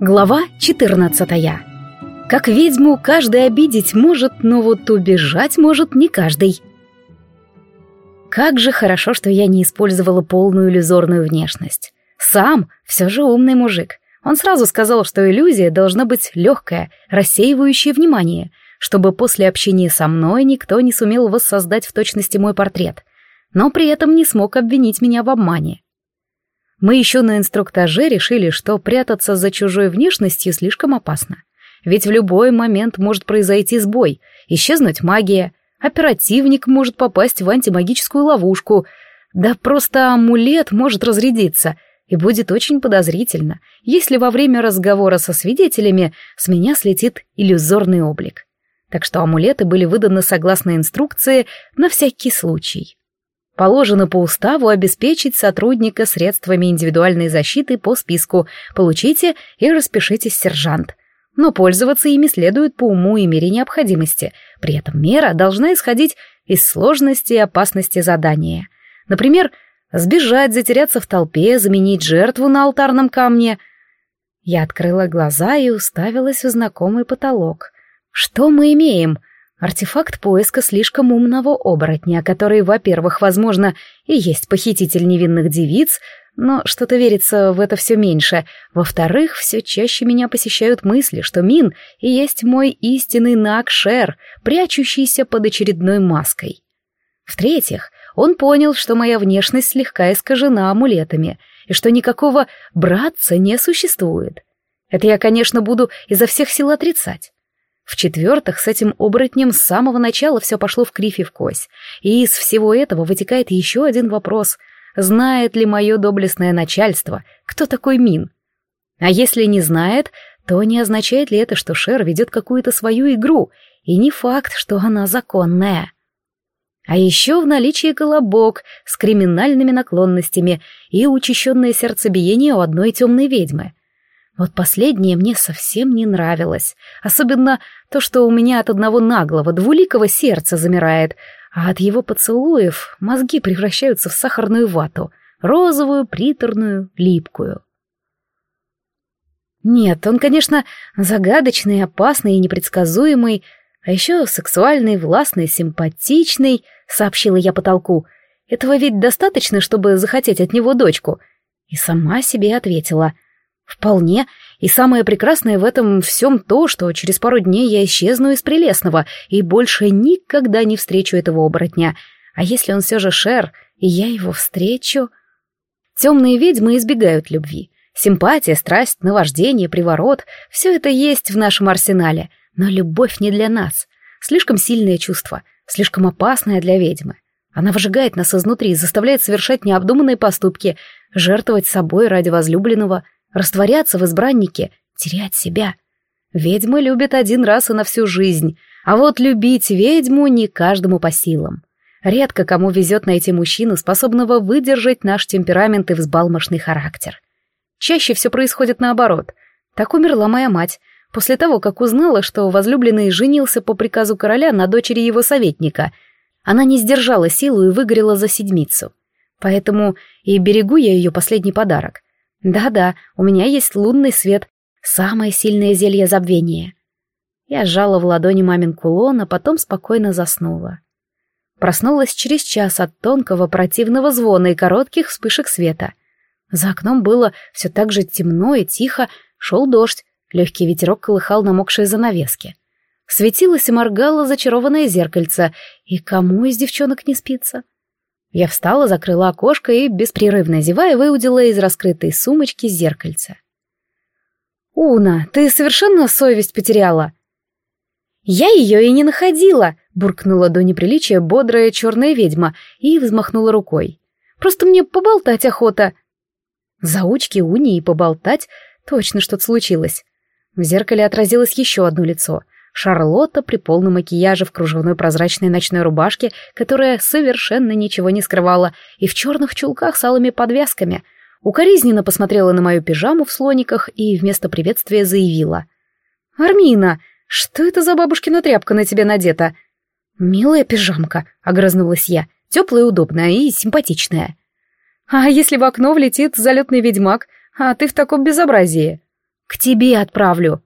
Глава 14. Как ведьму каждый обидеть может, но вот убежать может не каждый. Как же хорошо, что я не использовала полную иллюзорную внешность. Сам все же умный мужик. Он сразу сказал, что иллюзия должна быть легкая, рассеивающая внимание, чтобы после общения со мной никто не сумел воссоздать в точности мой портрет, но при этом не смог обвинить меня в обмане. Мы еще на инструктаже решили, что прятаться за чужой внешностью слишком опасно. Ведь в любой момент может произойти сбой, исчезнуть магия, оперативник может попасть в антимагическую ловушку, да просто амулет может разрядиться, и будет очень подозрительно, если во время разговора со свидетелями с меня слетит иллюзорный облик. Так что амулеты были выданы согласно инструкции на всякий случай. Положено по уставу обеспечить сотрудника средствами индивидуальной защиты по списку. Получите и распишитесь, сержант. Но пользоваться ими следует по уму и мере необходимости. При этом мера должна исходить из сложности и опасности задания. Например, сбежать, затеряться в толпе, заменить жертву на алтарном камне. Я открыла глаза и уставилась в знакомый потолок. Что мы имеем? — Артефакт поиска слишком умного оборотня, который, во-первых, возможно, и есть похититель невинных девиц, но что-то верится в это все меньше. Во-вторых, все чаще меня посещают мысли, что Мин и есть мой истинный Накшер, прячущийся под очередной маской. В-третьих, он понял, что моя внешность слегка искажена амулетами, и что никакого «братца» не существует. Это я, конечно, буду изо всех сил отрицать. В-четвертых, с этим оборотнем с самого начала все пошло в крифе в кость. И из всего этого вытекает еще один вопрос. Знает ли мое доблестное начальство, кто такой Мин? А если не знает, то не означает ли это, что Шер ведет какую-то свою игру, и не факт, что она законная? А еще в наличии колобок с криминальными наклонностями и учащенное сердцебиение у одной темной ведьмы — вот последнее мне совсем не нравилось. Особенно то, что у меня от одного наглого, двуликого сердца замирает, а от его поцелуев мозги превращаются в сахарную вату, розовую, приторную, липкую. Нет, он, конечно, загадочный, опасный и непредсказуемый, а еще сексуальный, властный, симпатичный, сообщила я потолку. Этого ведь достаточно, чтобы захотеть от него дочку. И сама себе ответила — Вполне. И самое прекрасное в этом всем то, что через пару дней я исчезну из прелестного и больше никогда не встречу этого оборотня. А если он все же Шер, и я его встречу... Темные ведьмы избегают любви. Симпатия, страсть, наваждение, приворот — все это есть в нашем арсенале. Но любовь не для нас. Слишком сильное чувство, слишком опасное для ведьмы. Она выжигает нас изнутри, заставляет совершать необдуманные поступки, жертвовать собой ради возлюбленного — растворяться в избраннике, терять себя. Ведьмы любят один раз и на всю жизнь, а вот любить ведьму не каждому по силам. Редко кому везет найти мужчину, способного выдержать наш темперамент и взбалмошный характер. Чаще все происходит наоборот. Так умерла моя мать, после того, как узнала, что возлюбленный женился по приказу короля на дочери его советника. Она не сдержала силу и выгорела за седмицу. Поэтому и берегу я ее последний подарок. Да-да, у меня есть лунный свет, самое сильное зелье забвения. Я сжала в ладони мамин кулон, а потом спокойно заснула. Проснулась через час от тонкого противного звона и коротких вспышек света. За окном было все так же темно и тихо, шел дождь, легкий ветерок колыхал намокшие занавески. Светилось и моргало зачарованное зеркальце, и кому из девчонок не спится? Я встала, закрыла окошко и, беспрерывно зевая, выудила из раскрытой сумочки зеркальце. «Уна, ты совершенно совесть потеряла!» «Я ее и не находила!» — буркнула до неприличия бодрая черная ведьма и взмахнула рукой. «Просто мне поболтать охота!» Заучки Уни и поболтать точно что-то случилось. В зеркале отразилось еще одно лицо — Шарлотта при полном макияже в кружевной прозрачной ночной рубашке, которая совершенно ничего не скрывала, и в черных чулках с алыми подвязками. Укоризненно посмотрела на мою пижаму в слониках и вместо приветствия заявила. «Армина, что это за бабушкина тряпка на тебе надета?» «Милая пижамка», — огрызнулась я, — «теплая, удобная и симпатичная». «А если в окно влетит залетный ведьмак, а ты в таком безобразии?» «К тебе отправлю»,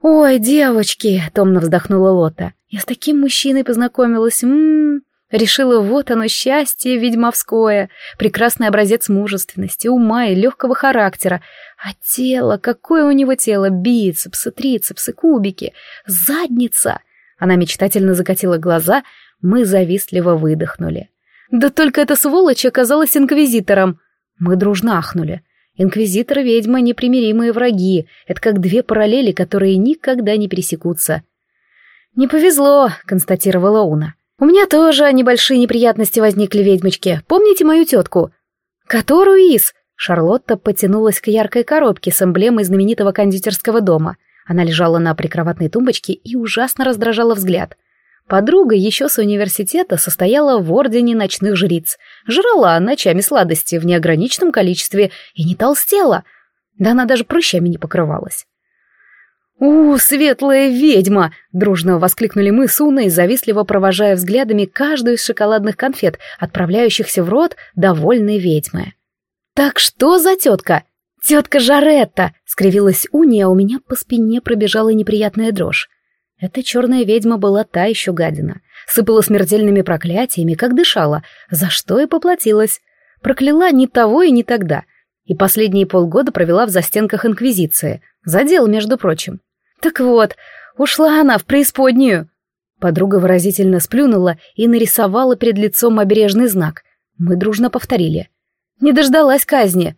«Ой, девочки!» — томно вздохнула Лота. «Я с таким мужчиной познакомилась. М -м. Решила, вот оно счастье ведьмовское, прекрасный образец мужественности, ума и легкого характера. А тело, какое у него тело, бицепсы, трицепсы, кубики, задница!» Она мечтательно закатила глаза, мы завистливо выдохнули. «Да только эта сволочь оказалась инквизитором!» Мы дружно ахнули. Инквизитор и ведьма — непримиримые враги. Это как две параллели, которые никогда не пересекутся. «Не повезло», — констатировала Уна. «У меня тоже небольшие неприятности возникли, ведьмочки. Помните мою тетку?» «Которую из?» Шарлотта потянулась к яркой коробке с эмблемой знаменитого кондитерского дома. Она лежала на прикроватной тумбочке и ужасно раздражала взгляд — Подруга еще с университета состояла в Ордене ночных жриц. Жрала ночами сладости в неограниченном количестве и не толстела. Да она даже прыщами не покрывалась. «У, светлая ведьма!» — дружно воскликнули мы с Уной, завистливо провожая взглядами каждую из шоколадных конфет, отправляющихся в рот довольной ведьмы. «Так что за тетка?» «Тетка Жаретта!» — скривилась Уния, а у меня по спине пробежала неприятная дрожь. Эта черная ведьма была та еще гадина. Сыпала смертельными проклятиями, как дышала, за что и поплатилась. Прокляла ни того и ни тогда. И последние полгода провела в застенках Инквизиции. За дело, между прочим. Так вот, ушла она в преисподнюю. Подруга выразительно сплюнула и нарисовала перед лицом обережный знак. Мы дружно повторили. «Не дождалась казни».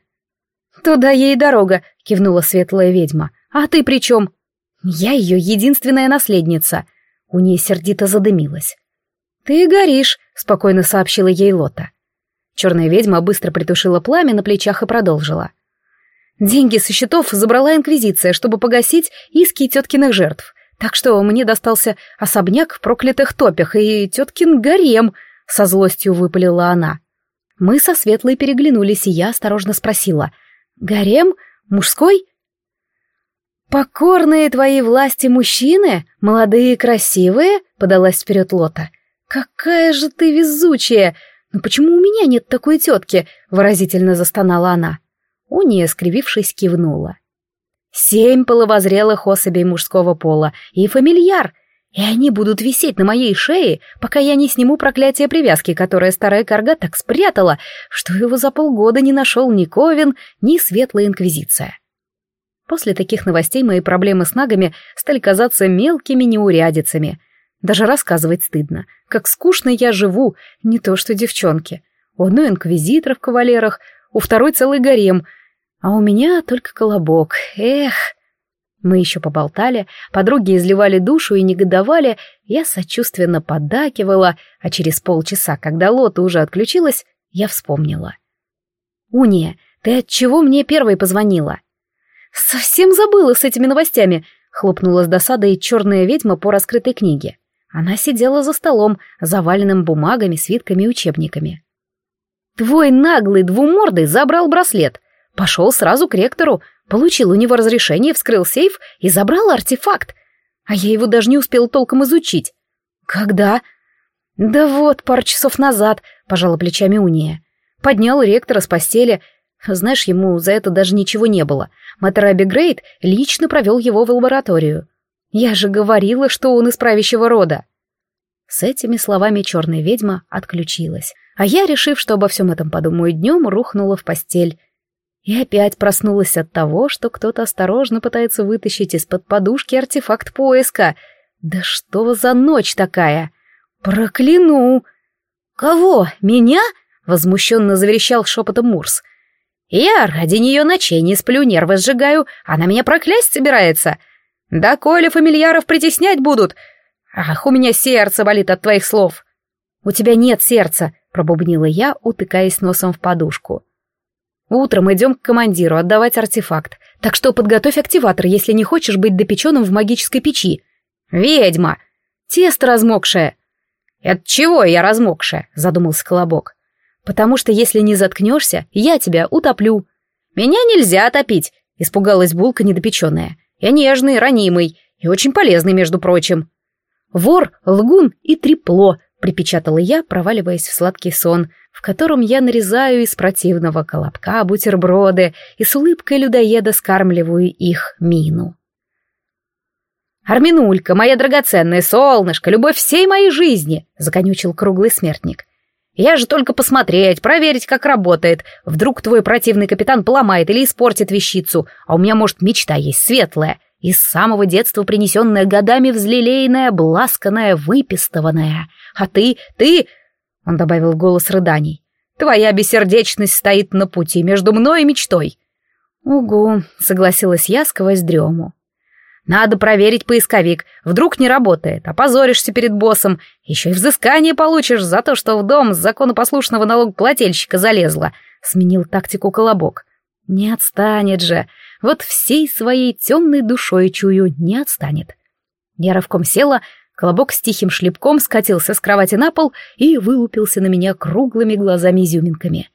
«Туда ей дорога», — кивнула светлая ведьма. «А ты при чем?» Я ее единственная наследница. У ней сердито задымилась. Ты горишь, спокойно сообщила ей Лота. Черная ведьма быстро притушила пламя на плечах и продолжила. Деньги со счетов забрала инквизиция, чтобы погасить иски теткиных жертв. Так что мне достался особняк в проклятых топях и теткин гарем, со злостью выпалила она. Мы со Светлой переглянулись, и я осторожно спросила. «Гарем? Мужской?» «Покорные твои власти мужчины, молодые и красивые?» — подалась вперед Лота. «Какая же ты везучая! Но почему у меня нет такой тетки?» — выразительно застонала она. Уния, скривившись, кивнула. «Семь половозрелых особей мужского пола и фамильяр, и они будут висеть на моей шее, пока я не сниму проклятие привязки, которое старая карга так спрятала, что его за полгода не нашел ни Ковен, ни Светлая Инквизиция». После таких новостей мои проблемы с нагами стали казаться мелкими неурядицами. Даже рассказывать стыдно. Как скучно я живу, не то что девчонки. У одной инквизитор в кавалерах, у второй целый гарем, а у меня только колобок. Эх! Мы еще поболтали, подруги изливали душу и негодовали, я сочувственно поддакивала, а через полчаса, когда Лота уже отключилась, я вспомнила. «Уния, ты от чего мне первой позвонила?» «Совсем забыла с этими новостями!» — хлопнула с досадой черная ведьма по раскрытой книге. Она сидела за столом, заваленным бумагами, свитками и учебниками. «Твой наглый двумордый забрал браслет. Пошел сразу к ректору, получил у него разрешение, вскрыл сейф и забрал артефакт. А я его даже не успела толком изучить. Когда?» «Да вот, пару часов назад», — пожала плечами Уния. «Поднял ректора с постели, знаешь, ему за это даже ничего не было. Матераби Грейт лично провел его в лабораторию. Я же говорила, что он из правящего рода. С этими словами черная ведьма отключилась, а я, решив, что обо всем этом подумаю днем, рухнула в постель. И опять проснулась от того, что кто-то осторожно пытается вытащить из-под подушки артефакт поиска. Да что за ночь такая? Прокляну! Кого? Меня? Возмущенно заверещал шепотом Мурс. Я ради нее ночей не сплю, нервы сжигаю, она меня проклясть собирается. Да Коля фамильяров притеснять будут. Ах, у меня сердце болит от твоих слов. У тебя нет сердца, пробубнила я, утыкаясь носом в подушку. Утром идем к командиру отдавать артефакт, так что подготовь активатор, если не хочешь быть допеченным в магической печи. Ведьма! Тесто размокшее. От чего я размокшая? Задумался Колобок потому что если не заткнешься, я тебя утоплю». «Меня нельзя топить», — испугалась булка недопеченная. «Я нежный, ранимый и очень полезный, между прочим». «Вор, лгун и трепло», — припечатала я, проваливаясь в сладкий сон, в котором я нарезаю из противного колобка бутерброды и с улыбкой людоеда скармливаю их мину. «Арминулька, моя драгоценная солнышко, любовь всей моей жизни!» — законючил круглый смертник. Я же только посмотреть, проверить, как работает. Вдруг твой противный капитан поломает или испортит вещицу, а у меня, может, мечта есть светлая, из самого детства принесенная годами взлелеянная, обласканная, выпистованная. А ты, ты...» — он добавил голос рыданий. «Твоя бессердечность стоит на пути между мной и мечтой». «Угу», — согласилась я сквозь дрему. Надо проверить поисковик. Вдруг не работает. А Опозоришься перед боссом. Еще и взыскание получишь за то, что в дом с законопослушного налогоплательщика залезла. Сменил тактику Колобок. Не отстанет же. Вот всей своей темной душой чую, не отстанет. Я рывком села, Колобок с тихим шлепком скатился с кровати на пол и вылупился на меня круглыми глазами-изюминками.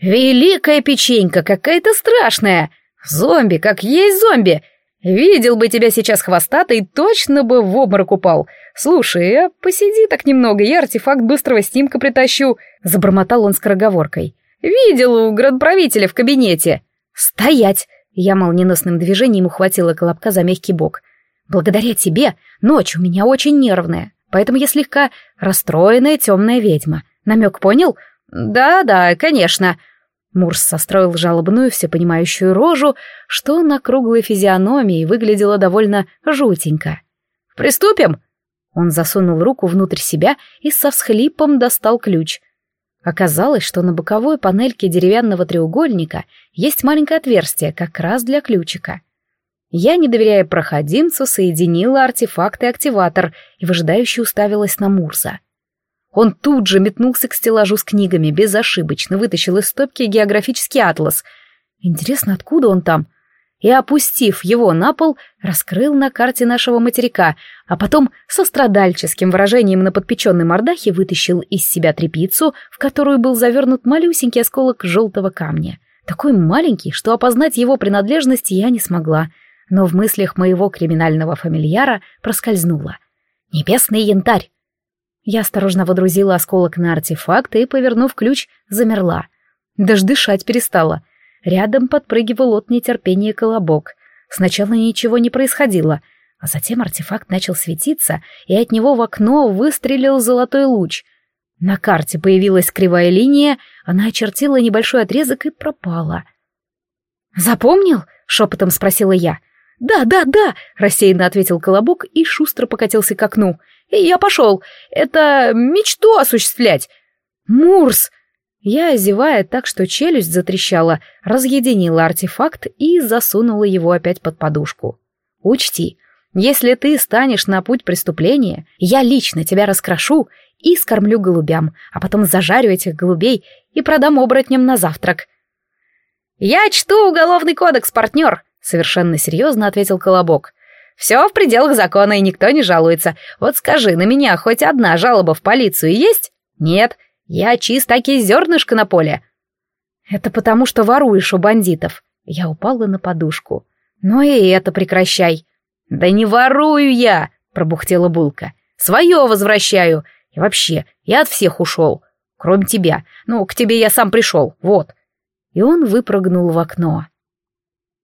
«Великая печенька, какая-то страшная! Зомби, как есть зомби! Видел бы тебя сейчас хвостатый, точно бы в обморок упал. Слушай, а посиди так немного, я артефакт быстрого снимка притащу, забормотал он скороговоркой. Видел у градправителя в кабинете. Стоять! Я молниеносным движением ухватила колобка за мягкий бок. Благодаря тебе ночь у меня очень нервная, поэтому я слегка расстроенная темная ведьма. Намек понял? Да, да, конечно. Мурс состроил жалобную все понимающую рожу, что на круглой физиономии выглядело довольно жутенько. «Приступим!» Он засунул руку внутрь себя и со всхлипом достал ключ. Оказалось, что на боковой панельке деревянного треугольника есть маленькое отверстие как раз для ключика. Я, не доверяя проходимцу, соединила артефакт и активатор и выжидающе уставилась на Мурса — он тут же метнулся к стеллажу с книгами, безошибочно вытащил из стопки географический атлас. Интересно, откуда он там? И, опустив его на пол, раскрыл на карте нашего материка, а потом со страдальческим выражением на подпеченной мордахе вытащил из себя трепицу, в которую был завернут малюсенький осколок желтого камня. Такой маленький, что опознать его принадлежность я не смогла, но в мыслях моего криминального фамильяра проскользнула. «Небесный янтарь!» Я осторожно водрузила осколок на артефакт и, повернув ключ, замерла. Даже дышать перестала. Рядом подпрыгивал от нетерпения колобок. Сначала ничего не происходило, а затем артефакт начал светиться, и от него в окно выстрелил золотой луч. На карте появилась кривая линия, она очертила небольшой отрезок и пропала. «Запомнил?» — шепотом спросила я. «Да, да, да!» — рассеянно ответил колобок и шустро покатился к окну — я пошел. Это мечту осуществлять. Мурс! Я, зевая так, что челюсть затрещала, разъединила артефакт и засунула его опять под подушку. Учти, если ты станешь на путь преступления, я лично тебя раскрошу и скормлю голубям, а потом зажарю этих голубей и продам оборотням на завтрак. «Я чту уголовный кодекс, партнер!» — совершенно серьезно ответил Колобок. Все в пределах закона, и никто не жалуется. Вот скажи, на меня хоть одна жалоба в полицию есть? Нет, я чист, таки зернышко на поле. Это потому, что воруешь у бандитов. Я упала на подушку. Ну и это прекращай. Да не ворую я, пробухтела Булка. Свое возвращаю. И вообще, я от всех ушел. Кроме тебя. Ну, к тебе я сам пришел, вот. И он выпрыгнул в окно.